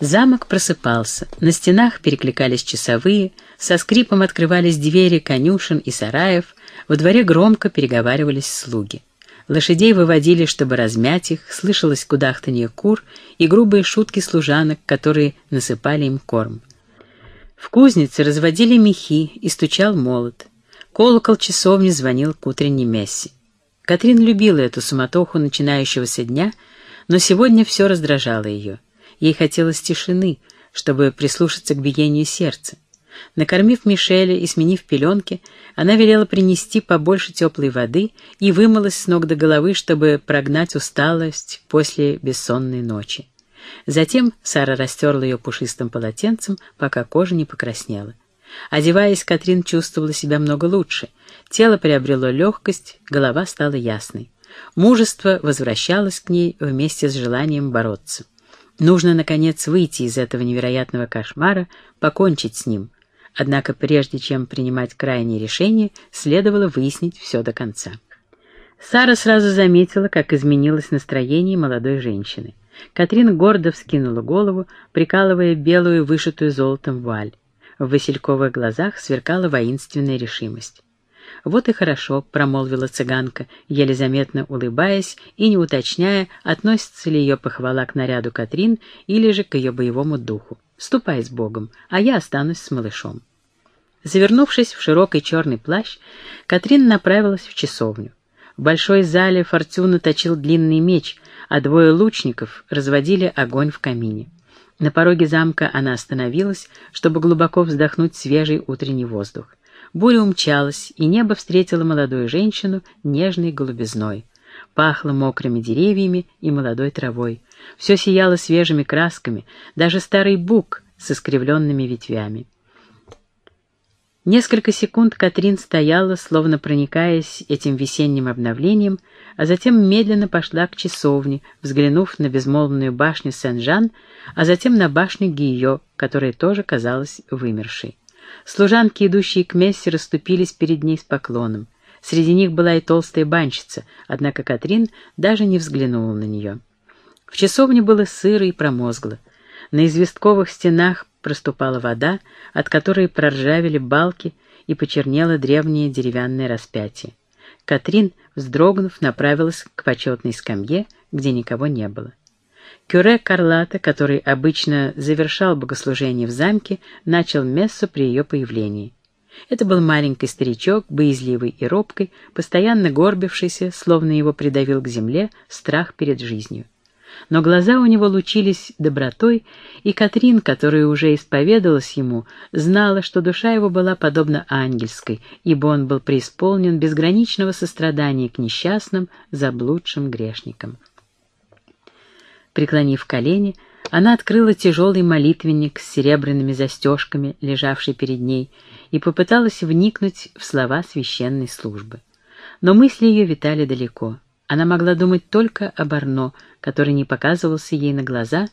Замок просыпался, на стенах перекликались часовые, со скрипом открывались двери конюшен и сараев, во дворе громко переговаривались слуги. Лошадей выводили, чтобы размять их, слышалось кудахтанье кур и грубые шутки служанок, которые насыпали им корм. В кузнице разводили мехи и стучал молот. Колокол часовни звонил к утренней мессе. Катрин любила эту суматоху начинающегося дня, но сегодня все раздражало ее. Ей хотелось тишины, чтобы прислушаться к биению сердца. Накормив Мишеля и сменив пеленки, она велела принести побольше теплой воды и вымылась с ног до головы, чтобы прогнать усталость после бессонной ночи. Затем Сара растерла ее пушистым полотенцем, пока кожа не покраснела. Одеваясь, Катрин чувствовала себя много лучше. Тело приобрело легкость, голова стала ясной. Мужество возвращалось к ней вместе с желанием бороться. Нужно, наконец, выйти из этого невероятного кошмара, покончить с ним. Однако прежде чем принимать крайние решения, следовало выяснить все до конца. Сара сразу заметила, как изменилось настроение молодой женщины. Катрин гордо вскинула голову, прикалывая белую, вышитую золотом вуаль. В васильковых глазах сверкала воинственная решимость. «Вот и хорошо», — промолвила цыганка, еле заметно улыбаясь и не уточняя, относится ли ее похвала к наряду Катрин или же к ее боевому духу. Ступай с Богом, а я останусь с малышом». Завернувшись в широкий черный плащ, Катрин направилась в часовню. В большой зале Фортуна точил длинный меч, а двое лучников разводили огонь в камине. На пороге замка она остановилась, чтобы глубоко вздохнуть свежий утренний воздух. Буря умчалась, и небо встретило молодую женщину нежной голубизной. Пахло мокрыми деревьями и молодой травой. Все сияло свежими красками, даже старый бук с искривленными ветвями. Несколько секунд Катрин стояла, словно проникаясь этим весенним обновлением, а затем медленно пошла к часовне, взглянув на безмолвную башню Сен-Жан, а затем на башню Гийо, которая тоже казалась вымершей. Служанки, идущие к мессе, расступились перед ней с поклоном. Среди них была и толстая банщица, однако Катрин даже не взглянула на нее. В часовне было сыро и промозгло. На известковых стенах проступала вода, от которой проржавели балки и почернело древнее деревянное распятие. Катрин, вздрогнув, направилась к почетной скамье, где никого не было. Кюре Карлата, который обычно завершал богослужение в замке, начал мессу при ее появлении. Это был маленький старичок, боязливый и робкий, постоянно горбившийся, словно его придавил к земле страх перед жизнью но глаза у него лучились добротой, и Катрин, которая уже исповедалась ему, знала, что душа его была подобна ангельской, ибо он был преисполнен безграничного сострадания к несчастным, заблудшим грешникам. Преклонив колени, она открыла тяжелый молитвенник с серебряными застежками, лежавший перед ней, и попыталась вникнуть в слова священной службы. Но мысли ее витали далеко. Она могла думать только об Арно, который не показывался ей на глаза,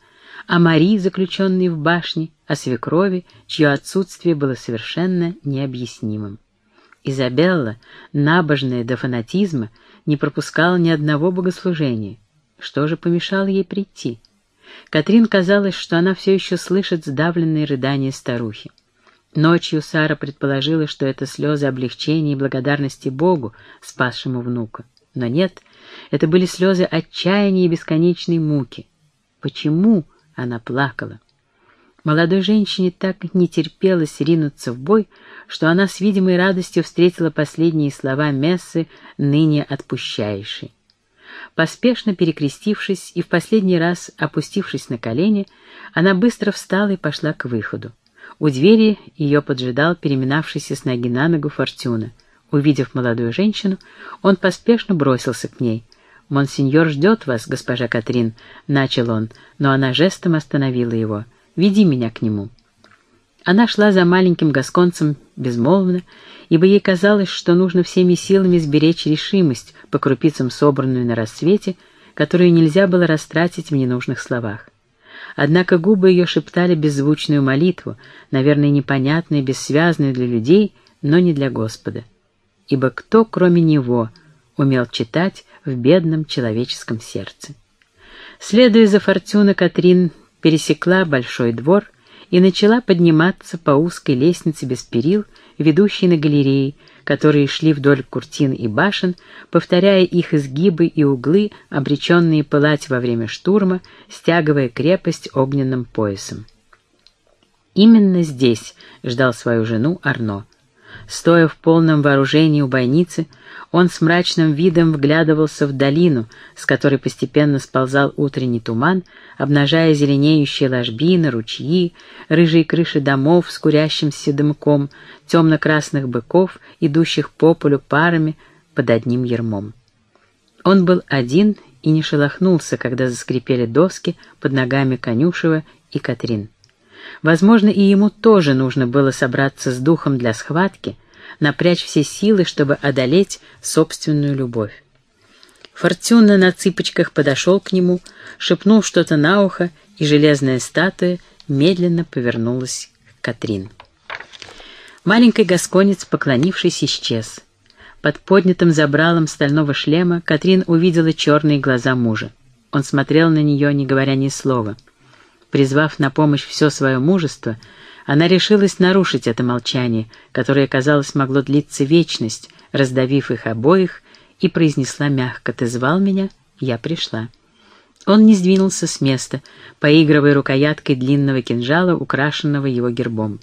о Мари, заключенной в башне, о свекрови, чье отсутствие было совершенно необъяснимым. Изабелла, набожная до фанатизма, не пропускала ни одного богослужения. Что же помешало ей прийти? Катрин казалось, что она все еще слышит сдавленные рыдания старухи. Ночью Сара предположила, что это слезы облегчения и благодарности Богу, спасшему внука. Но нет, это были слезы отчаяния и бесконечной муки. Почему она плакала? Молодой женщине так не терпелось ринуться в бой, что она с видимой радостью встретила последние слова Мессы, ныне отпущающей. Поспешно перекрестившись и в последний раз опустившись на колени, она быстро встала и пошла к выходу. У двери ее поджидал переминавшийся с ноги на ногу Фортюна. Увидев молодую женщину, он поспешно бросился к ней. «Монсеньор ждет вас, госпожа Катрин», — начал он, но она жестом остановила его. «Веди меня к нему». Она шла за маленьким гасконцем безмолвно, ибо ей казалось, что нужно всеми силами сберечь решимость, по крупицам собранную на рассвете, которую нельзя было растратить в ненужных словах. Однако губы ее шептали беззвучную молитву, наверное, непонятную, бессвязную для людей, но не для Господа ибо кто, кроме него, умел читать в бедном человеческом сердце. Следуя за Фортюна, Катрин пересекла большой двор и начала подниматься по узкой лестнице без перил, ведущей на галереи, которые шли вдоль куртин и башен, повторяя их изгибы и углы, обреченные пылать во время штурма, стягивая крепость огненным поясом. Именно здесь ждал свою жену Арно. Стоя в полном вооружении у бойницы, он с мрачным видом вглядывался в долину, с которой постепенно сползал утренний туман, обнажая зеленеющие ложбины, ручьи, рыжие крыши домов с курящимся дымком, темно-красных быков, идущих по полю парами под одним ермом. Он был один и не шелохнулся, когда заскрипели доски под ногами Конюшева и Катрин. Возможно, и ему тоже нужно было собраться с духом для схватки, напрячь все силы, чтобы одолеть собственную любовь. Фортюна на цыпочках подошел к нему, шепнул что-то на ухо, и железная статуя медленно повернулась к Катрин. Маленький гасконец, поклонившись, исчез. Под поднятым забралом стального шлема Катрин увидела черные глаза мужа. Он смотрел на нее, не говоря ни слова — Призвав на помощь все свое мужество, она решилась нарушить это молчание, которое, казалось, могло длиться вечность, раздавив их обоих, и произнесла мягко «Ты звал меня? Я пришла». Он не сдвинулся с места, поигрывая рукояткой длинного кинжала, украшенного его гербом.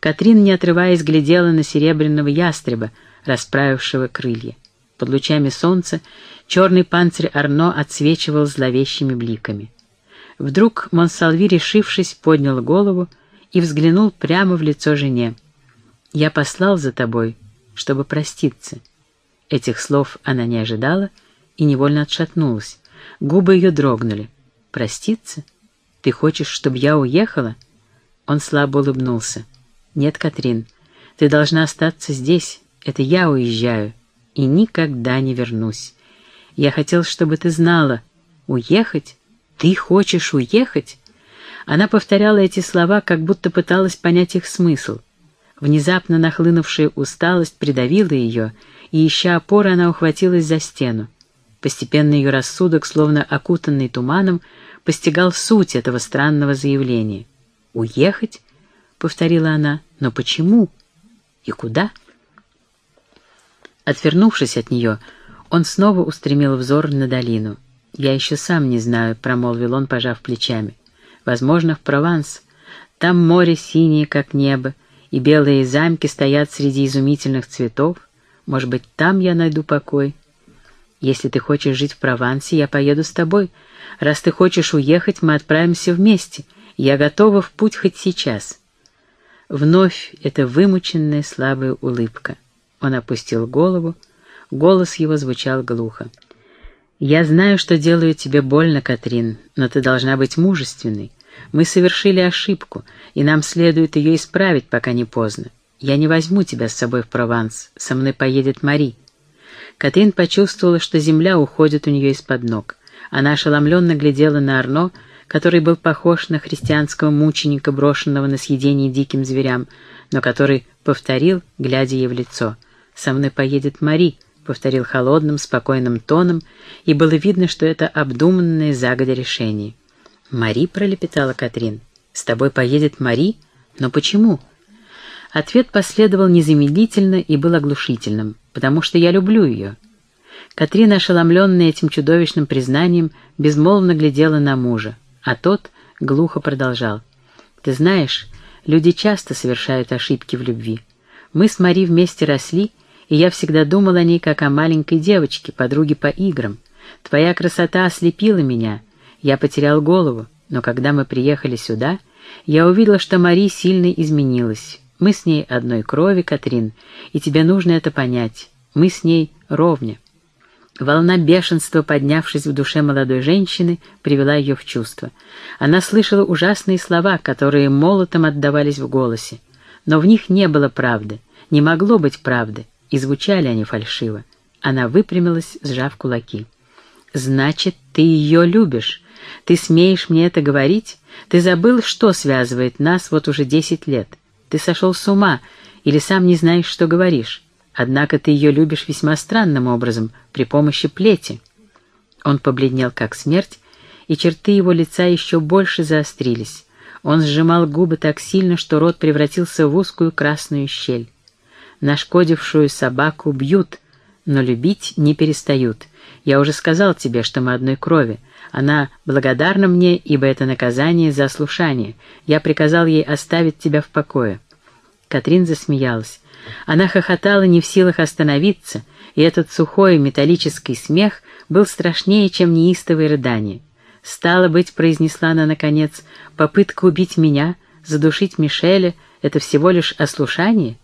Катрин, не отрываясь, глядела на серебряного ястреба, расправившего крылья. Под лучами солнца черный панцирь Арно отсвечивал зловещими бликами. Вдруг Монсалви, решившись, поднял голову и взглянул прямо в лицо жене. «Я послал за тобой, чтобы проститься». Этих слов она не ожидала и невольно отшатнулась. Губы ее дрогнули. «Проститься? Ты хочешь, чтобы я уехала?» Он слабо улыбнулся. «Нет, Катрин, ты должна остаться здесь. Это я уезжаю и никогда не вернусь. Я хотел, чтобы ты знала. Уехать «Ты хочешь уехать?» Она повторяла эти слова, как будто пыталась понять их смысл. Внезапно нахлынувшая усталость придавила ее, и, ища опоры, она ухватилась за стену. Постепенно ее рассудок, словно окутанный туманом, постигал суть этого странного заявления. «Уехать?» — повторила она. «Но почему? И куда?» Отвернувшись от нее, он снова устремил взор на долину. «Я еще сам не знаю», — промолвил он, пожав плечами. «Возможно, в Прованс. Там море синее, как небо, и белые замки стоят среди изумительных цветов. Может быть, там я найду покой. Если ты хочешь жить в Провансе, я поеду с тобой. Раз ты хочешь уехать, мы отправимся вместе. Я готова в путь хоть сейчас». Вновь эта вымученная слабая улыбка. Он опустил голову, голос его звучал глухо. «Я знаю, что делаю тебе больно, Катрин, но ты должна быть мужественной. Мы совершили ошибку, и нам следует ее исправить, пока не поздно. Я не возьму тебя с собой в Прованс, со мной поедет Мари». Катрин почувствовала, что земля уходит у нее из-под ног. Она ошеломленно глядела на Арно, который был похож на христианского мученика, брошенного на съедение диким зверям, но который повторил, глядя ей в лицо. «Со мной поедет Мари», повторил холодным, спокойным тоном, и было видно, что это обдуманное загодя решение. «Мари?» — пролепетала Катрин. «С тобой поедет Мари? Но почему?» Ответ последовал незамедлительно и был оглушительным, потому что я люблю ее. Катрина, ошеломленная этим чудовищным признанием, безмолвно глядела на мужа, а тот глухо продолжал. «Ты знаешь, люди часто совершают ошибки в любви. Мы с Мари вместе росли, и я всегда думал о ней как о маленькой девочке, подруге по играм. Твоя красота ослепила меня, я потерял голову, но когда мы приехали сюда, я увидел, что Мари сильно изменилась. Мы с ней одной крови, Катрин, и тебе нужно это понять. Мы с ней ровня». Волна бешенства, поднявшись в душе молодой женщины, привела ее в чувство. Она слышала ужасные слова, которые молотом отдавались в голосе. Но в них не было правды, не могло быть правды и звучали они фальшиво. Она выпрямилась, сжав кулаки. «Значит, ты ее любишь. Ты смеешь мне это говорить? Ты забыл, что связывает нас вот уже десять лет. Ты сошел с ума или сам не знаешь, что говоришь. Однако ты ее любишь весьма странным образом, при помощи плети». Он побледнел, как смерть, и черты его лица еще больше заострились. Он сжимал губы так сильно, что рот превратился в узкую красную щель. Нашкодившую собаку бьют, но любить не перестают. Я уже сказал тебе, что мы одной крови. Она благодарна мне, ибо это наказание за ослушание. Я приказал ей оставить тебя в покое». Катрин засмеялась. Она хохотала не в силах остановиться, и этот сухой металлический смех был страшнее, чем неистовые рыдания. «Стало быть», — произнесла она наконец, — «попытка убить меня, задушить Мишеля — это всего лишь ослушание?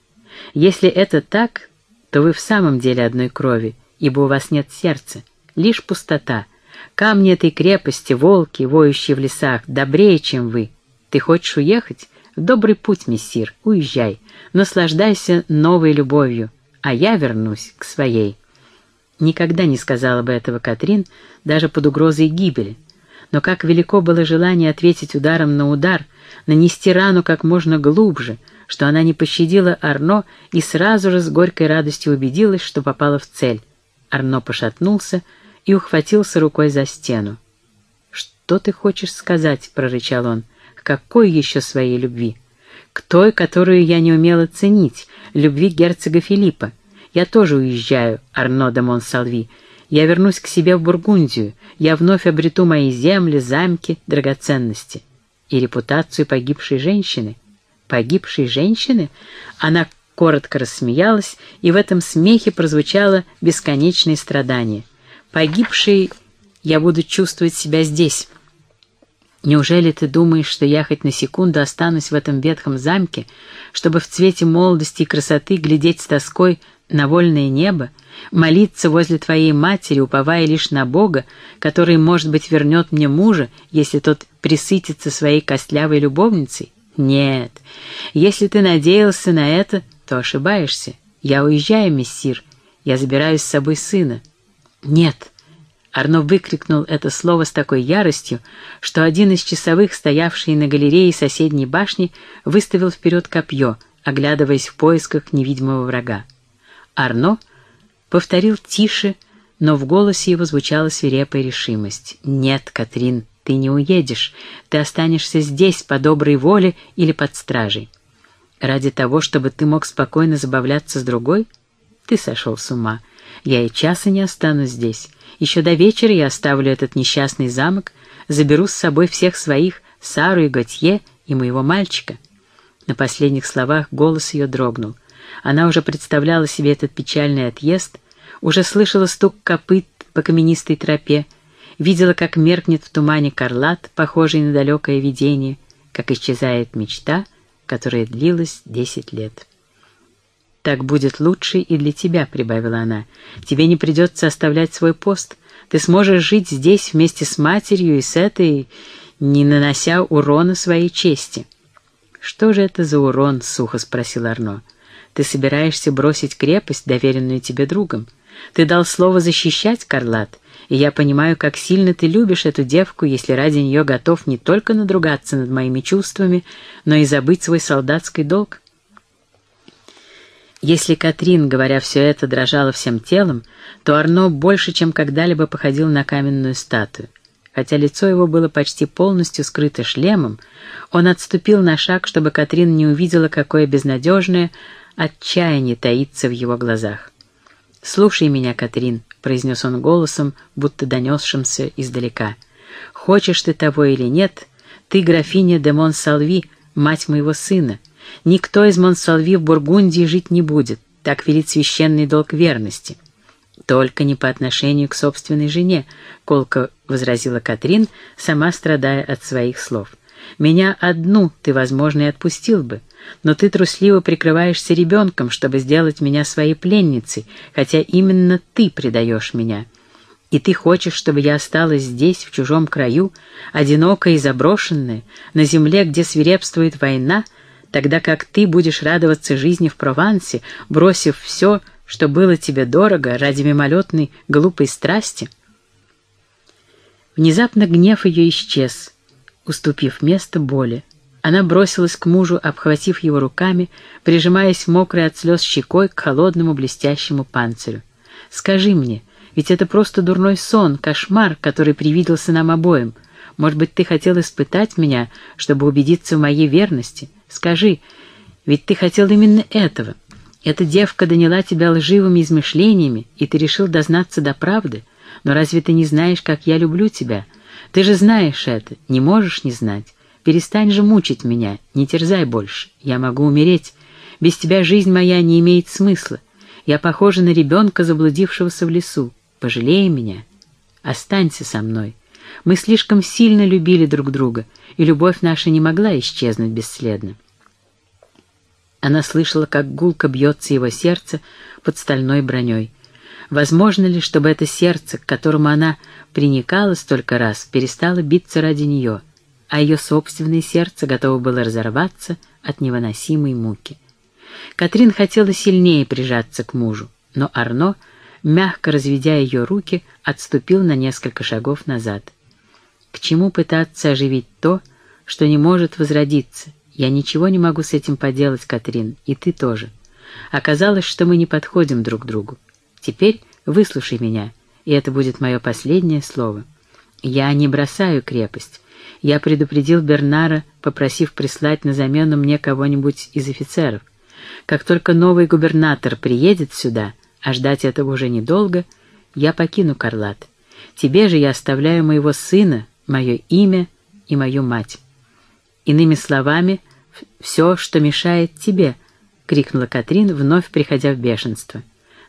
Если это так, то вы в самом деле одной крови, ибо у вас нет сердца, лишь пустота. Камни этой крепости, волки, воющие в лесах, добрее, чем вы. Ты хочешь уехать? Добрый путь, мессир, уезжай, наслаждайся новой любовью, а я вернусь к своей. Никогда не сказала бы этого Катрин, даже под угрозой гибели. Но как велико было желание ответить ударом на удар, нанести рану как можно глубже, что она не пощадила Арно и сразу же с горькой радостью убедилась, что попала в цель. Арно пошатнулся и ухватился рукой за стену. «Что ты хочешь сказать?» — прорычал он какой еще своей любви? К той, которую я не умела ценить, любви герцога Филиппа. Я тоже уезжаю, Арно де Монсалви. Я вернусь к себе в Бургундию. Я вновь обрету мои земли, замки, драгоценности. И репутацию погибшей женщины. Погибшей женщины? Она коротко рассмеялась, и в этом смехе прозвучало бесконечное страдание. Погибшей я буду чувствовать себя здесь». Неужели ты думаешь, что я хоть на секунду останусь в этом ветхом замке, чтобы в цвете молодости и красоты глядеть с тоской на вольное небо, молиться возле твоей матери, уповая лишь на Бога, который, может быть, вернет мне мужа, если тот присытится своей костлявой любовницей? Нет, если ты надеялся на это, то ошибаешься. Я уезжаю, мессир, я забираю с собой сына. Нет, Арно выкрикнул это слово с такой яростью, что один из часовых, стоявший на галерее соседней башни, выставил вперед копье, оглядываясь в поисках невидимого врага. Арно повторил тише, но в голосе его звучала свирепая решимость. «Нет, Катрин, ты не уедешь, ты останешься здесь по доброй воле или под стражей. Ради того, чтобы ты мог спокойно забавляться с другой? Ты сошел с ума. Я и часа не останусь здесь. Еще до вечера я оставлю этот несчастный замок, заберу с собой всех своих, Сару и Готье, и моего мальчика». На последних словах голос ее дрогнул. Она уже представляла себе этот печальный отъезд, уже слышала стук копыт по каменистой тропе, видела, как меркнет в тумане карлат, похожий на далекое видение, как исчезает мечта, которая длилась десять лет. «Так будет лучше и для тебя», — прибавила она. «Тебе не придется оставлять свой пост. Ты сможешь жить здесь вместе с матерью и с этой, не нанося урона своей чести». «Что же это за урон?» — сухо спросил Арно. «Ты собираешься бросить крепость, доверенную тебе другом? Ты дал слово защищать, Карлат, и я понимаю, как сильно ты любишь эту девку, если ради нее готов не только надругаться над моими чувствами, но и забыть свой солдатский долг. Если Катрин, говоря все это, дрожала всем телом, то Арно больше, чем когда-либо походил на каменную статую. Хотя лицо его было почти полностью скрыто шлемом, он отступил на шаг, чтобы Катрин не увидела, какое безнадежное отчаяние таится в его глазах. «Слушай меня, Катрин», — произнес он голосом, будто донесшимся издалека. «Хочешь ты того или нет, ты графиня де Монсалви, мать моего сына, Никто из Монсалви в Бургундии жить не будет, так велит священный долг верности. Только не по отношению к собственной жене, колко возразила Катрин, сама страдая от своих слов. Меня одну ты, возможно, и отпустил бы, но ты трусливо прикрываешься ребенком, чтобы сделать меня своей пленницей, хотя именно ты предаешь меня. И ты хочешь, чтобы я осталась здесь, в чужом краю, одинокая и заброшенная, на земле, где свирепствует война, тогда как ты будешь радоваться жизни в Провансе, бросив все, что было тебе дорого ради мимолетной глупой страсти? Внезапно гнев ее исчез, уступив место боли. Она бросилась к мужу, обхватив его руками, прижимаясь мокрой от слез щекой к холодному блестящему панцирю. «Скажи мне, ведь это просто дурной сон, кошмар, который привиделся нам обоим. Может быть, ты хотел испытать меня, чтобы убедиться в моей верности? Скажи, ведь ты хотел именно этого. Эта девка доняла тебя лживыми измышлениями, и ты решил дознаться до правды. Но разве ты не знаешь, как я люблю тебя? Ты же знаешь это, не можешь не знать. Перестань же мучить меня, не терзай больше. Я могу умереть. Без тебя жизнь моя не имеет смысла. Я похожа на ребенка, заблудившегося в лесу. Пожалей меня. Останься со мной. Мы слишком сильно любили друг друга, и любовь наша не могла исчезнуть бесследно. Она слышала, как гулко бьется его сердце под стальной броней. Возможно ли, чтобы это сердце, к которому она приникала столько раз, перестало биться ради нее, а ее собственное сердце готово было разорваться от невыносимой муки? Катрин хотела сильнее прижаться к мужу, но Арно, мягко разведя ее руки, отступил на несколько шагов назад. К чему пытаться оживить то, что не может возродиться, я ничего не могу с этим поделать, Катрин, и ты тоже. Оказалось, что мы не подходим друг другу. Теперь выслушай меня, и это будет мое последнее слово. Я не бросаю крепость. Я предупредил Бернара, попросив прислать на замену мне кого-нибудь из офицеров. Как только новый губернатор приедет сюда, а ждать этого уже недолго, я покину Карлат. Тебе же я оставляю моего сына, мое имя и мою мать. Иными словами, все, что мешает тебе, — крикнула Катрин, вновь приходя в бешенство.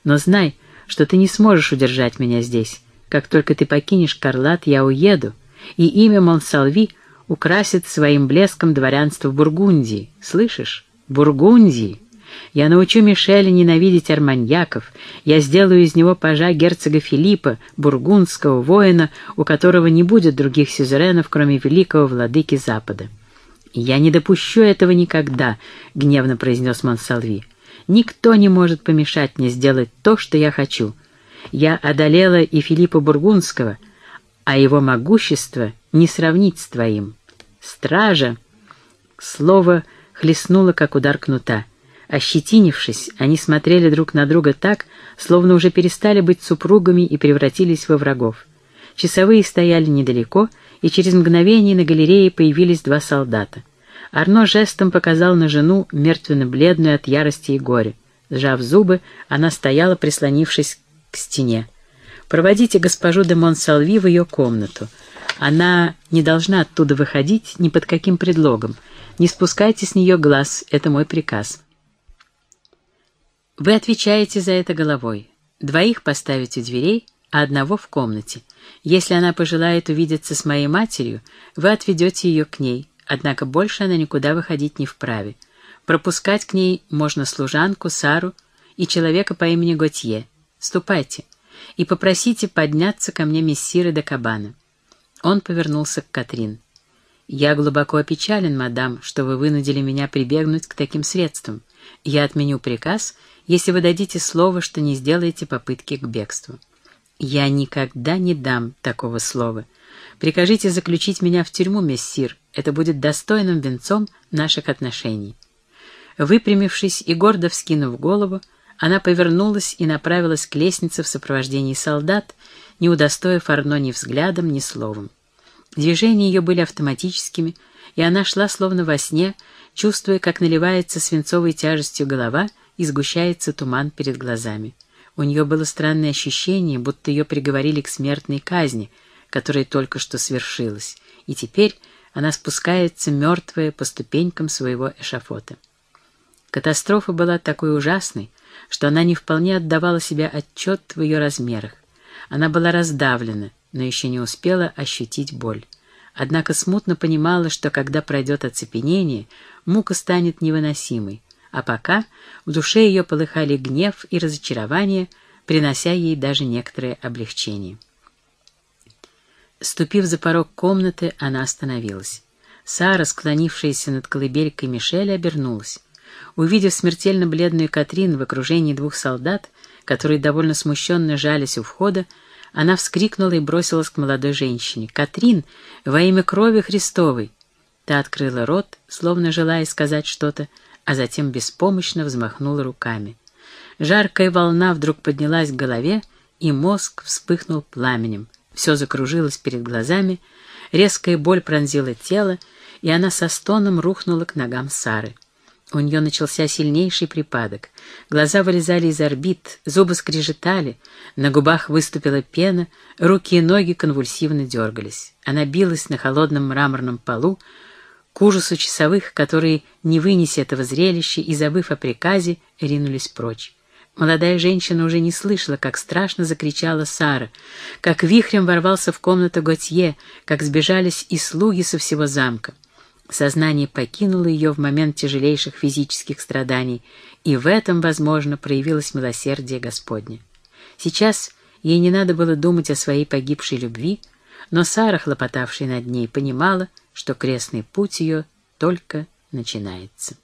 Но знай, что ты не сможешь удержать меня здесь. Как только ты покинешь Карлат, я уеду, и имя Монсалви украсит своим блеском дворянство Бургундии. Слышишь? Бургундии! Я научу Мишеля ненавидеть арманьяков, я сделаю из него пажа герцога Филиппа, бургундского воина, у которого не будет других сюзеренов, кроме великого владыки Запада. «Я не допущу этого никогда», — гневно произнес Монсалви. «Никто не может помешать мне сделать то, что я хочу. Я одолела и Филиппа Бургундского, а его могущество не сравнить с твоим. Стража!» Слово хлестнуло, как удар кнута. Ощетинившись, они смотрели друг на друга так, словно уже перестали быть супругами и превратились во врагов. Часовые стояли недалеко, и через мгновение на галерее появились два солдата. Арно жестом показал на жену, мертвенно-бледную от ярости и горя. Сжав зубы, она стояла, прислонившись к стене. «Проводите госпожу де Монсалви в ее комнату. Она не должна оттуда выходить ни под каким предлогом. Не спускайте с нее глаз, это мой приказ». «Вы отвечаете за это головой. Двоих поставить у дверей, а одного в комнате. Если она пожелает увидеться с моей матерью, вы отведете ее к ней, однако больше она никуда выходить не вправе. Пропускать к ней можно служанку, Сару и человека по имени Готье. Ступайте и попросите подняться ко мне мессиры де Кабана. Он повернулся к Катрин. «Я глубоко опечален, мадам, что вы вынудили меня прибегнуть к таким средствам. Я отменю приказ, если вы дадите слово, что не сделаете попытки к бегству». «Я никогда не дам такого слова. Прикажите заключить меня в тюрьму, мессир. Это будет достойным венцом наших отношений». Выпрямившись и гордо вскинув голову, она повернулась и направилась к лестнице в сопровождении солдат, не удостоив Арно ни взглядом, ни словом. Движения ее были автоматическими, и она шла словно во сне, чувствуя, как наливается свинцовой тяжестью голова и сгущается туман перед глазами. У нее было странное ощущение, будто ее приговорили к смертной казни, которая только что свершилась, и теперь она спускается мертвая по ступенькам своего эшафота. Катастрофа была такой ужасной, что она не вполне отдавала себе отчет в ее размерах. Она была раздавлена, но еще не успела ощутить боль. Однако смутно понимала, что когда пройдет оцепенение, мука станет невыносимой, а пока в душе ее полыхали гнев и разочарование, принося ей даже некоторое облегчение. Ступив за порог комнаты, она остановилась. Сара, склонившаяся над колыбелькой Мишеля, обернулась. Увидев смертельно бледную Катрин в окружении двух солдат, которые довольно смущенно жались у входа, она вскрикнула и бросилась к молодой женщине. «Катрин, во имя крови Христовой!» Та открыла рот, словно желая сказать что-то, а затем беспомощно взмахнула руками. Жаркая волна вдруг поднялась к голове, и мозг вспыхнул пламенем. Все закружилось перед глазами, Резкая боль пронзила тело, и она со стоном рухнула к ногам Сары. У нее начался сильнейший припадок. Глаза вылезали из орбит, зубы скрежетали, на губах выступила пена, руки и ноги конвульсивно дергались. Она билась на холодном мраморном полу, к ужасу часовых, которые, не вынеся этого зрелища и забыв о приказе, ринулись прочь. Молодая женщина уже не слышала, как страшно закричала Сара, как вихрем ворвался в комнату Готье, как сбежались и слуги со всего замка. Сознание покинуло ее в момент тяжелейших физических страданий, и в этом, возможно, проявилось милосердие Господне. Сейчас ей не надо было думать о своей погибшей любви, но Сара, хлопотавшая над ней, понимала, что крестный путь ее только начинается.